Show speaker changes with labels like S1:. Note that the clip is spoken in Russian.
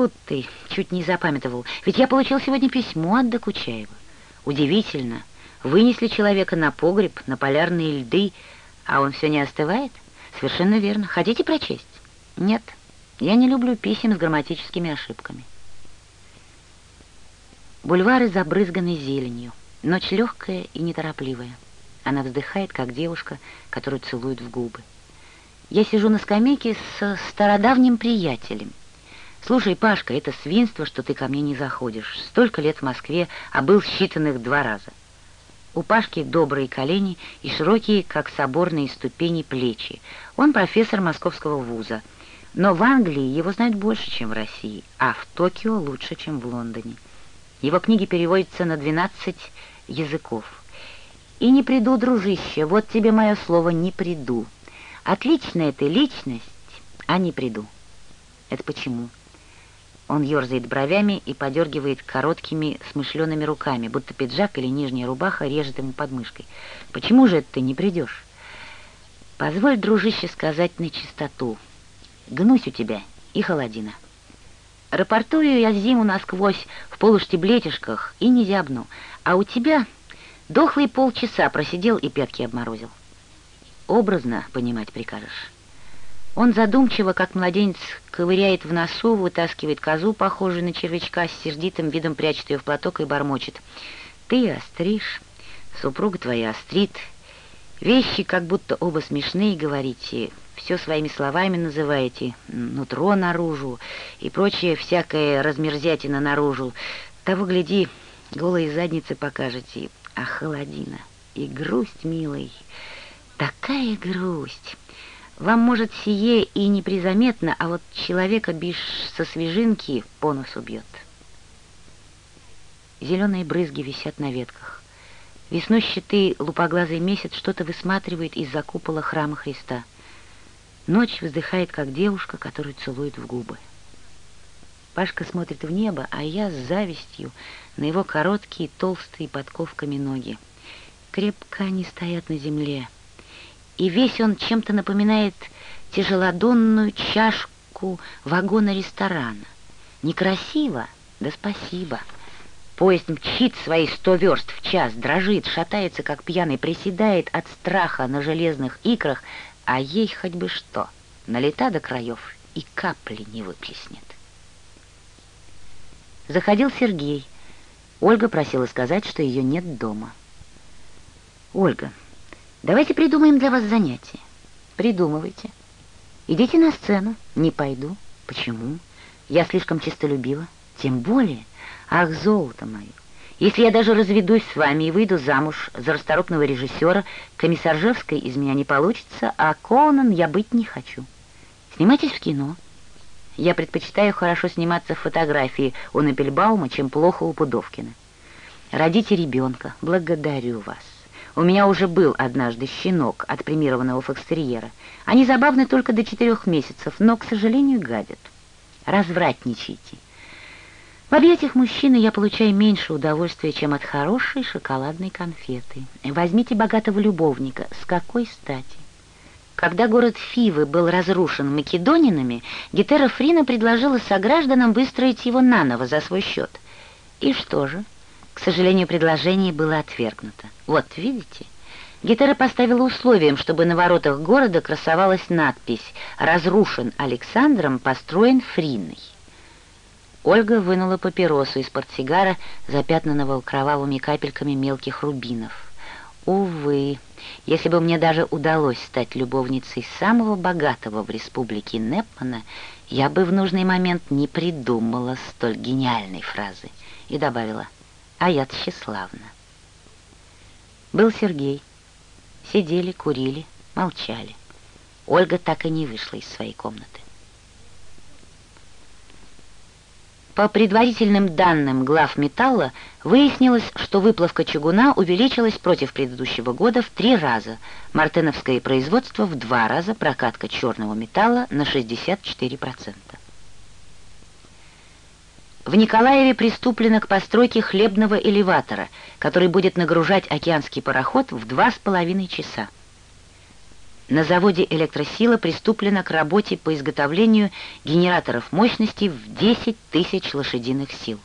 S1: Тьфу ты, чуть не запамятовал. Ведь я получил сегодня письмо от Докучаева. Удивительно. Вынесли человека на погреб, на полярные льды, а он все не остывает? Совершенно верно. Хотите прочесть? Нет, я не люблю писем с грамматическими ошибками. Бульвары забрызганы зеленью. Ночь легкая и неторопливая. Она вздыхает, как девушка, которую целуют в губы. Я сижу на скамейке с стародавним приятелем. «Слушай, Пашка, это свинство, что ты ко мне не заходишь. Столько лет в Москве, а был считанных два раза». У Пашки добрые колени и широкие, как соборные ступени, плечи. Он профессор московского вуза. Но в Англии его знают больше, чем в России, а в Токио лучше, чем в Лондоне. Его книги переводятся на 12 языков. И не приду, дружище, вот тебе мое слово «не приду». Отличная ты личность, а не приду. Это почему? Он ерзает бровями и подергивает короткими смышленными руками, будто пиджак или нижняя рубаха режет ему подмышкой. «Почему же ты не придешь?» «Позволь, дружище, сказать на чистоту. Гнусь у тебя и холодина. Рапортую я зиму насквозь в полуштиблетишках и не зябну, а у тебя дохлый полчаса просидел и пятки обморозил. Образно понимать прикажешь». Он задумчиво, как младенец, ковыряет в носу, вытаскивает козу, похожую на червячка, с сердитым видом прячет ее в платок и бормочет. «Ты остришь, супруга твоя острит. Вещи как будто оба смешные говорите, все своими словами называете, нутро наружу и прочее всякое размерзятина наружу. Того, гляди, голые задницы покажете, а холодина и грусть, милый, такая грусть». Вам, может, сие и непризаметно, а вот человека бишь со свежинки по носу бьет. Зеленые брызги висят на ветках. Весной щиты лупоглазый месяц что-то высматривает из-за купола храма Христа. Ночь вздыхает, как девушка, которую целует в губы. Пашка смотрит в небо, а я с завистью на его короткие, толстые подковками ноги. Крепко они стоят на земле — и весь он чем-то напоминает тяжелодонную чашку вагона ресторана. Некрасиво, да спасибо. Поезд мчит свои сто верст в час, дрожит, шатается, как пьяный, приседает от страха на железных икрах, а ей хоть бы что, налета до краев и капли не выплеснет. Заходил Сергей. Ольга просила сказать, что ее нет дома. «Ольга, Давайте придумаем для вас занятие. Придумывайте. Идите на сцену. Не пойду. Почему? Я слишком чистолюбива. Тем более. Ах, золото мое. Если я даже разведусь с вами и выйду замуж за расторопного режиссера, комиссаржевской из меня не получится, а Конан я быть не хочу. Снимайтесь в кино. Я предпочитаю хорошо сниматься в фотографии у Напельбаума, чем плохо у Пудовкина. Родите ребенка. Благодарю вас. У меня уже был однажды щенок от премированного фокстерьера. Они забавны только до четырех месяцев, но, к сожалению, гадят. Развратничайте. В объятиях мужчины я получаю меньше удовольствия, чем от хорошей шоколадной конфеты. Возьмите богатого любовника. С какой стати? Когда город Фивы был разрушен македонинами, Гетера Фрина предложила согражданам выстроить его наново за свой счет. И что же? К сожалению, предложение было отвергнуто. Вот, видите? Гетера поставила условием, чтобы на воротах города красовалась надпись «Разрушен Александром, построен Фриной». Ольга вынула папиросу из портсигара, запятнанного кровавыми капельками мелких рубинов. Увы, если бы мне даже удалось стать любовницей самого богатого в республике Непмана, я бы в нужный момент не придумала столь гениальной фразы. И добавила — а я-то тщеславна. Был Сергей. Сидели, курили, молчали. Ольга так и не вышла из своей комнаты. По предварительным данным глав металла выяснилось, что выплавка чугуна увеличилась против предыдущего года в три раза, мартеновское производство в два раза, прокатка черного металла на 64%. В Николаеве приступлено к постройке хлебного элеватора, который будет нагружать океанский пароход в два с половиной часа. На заводе «Электросила» приступлено к работе по изготовлению генераторов мощности в 10 тысяч лошадиных сил.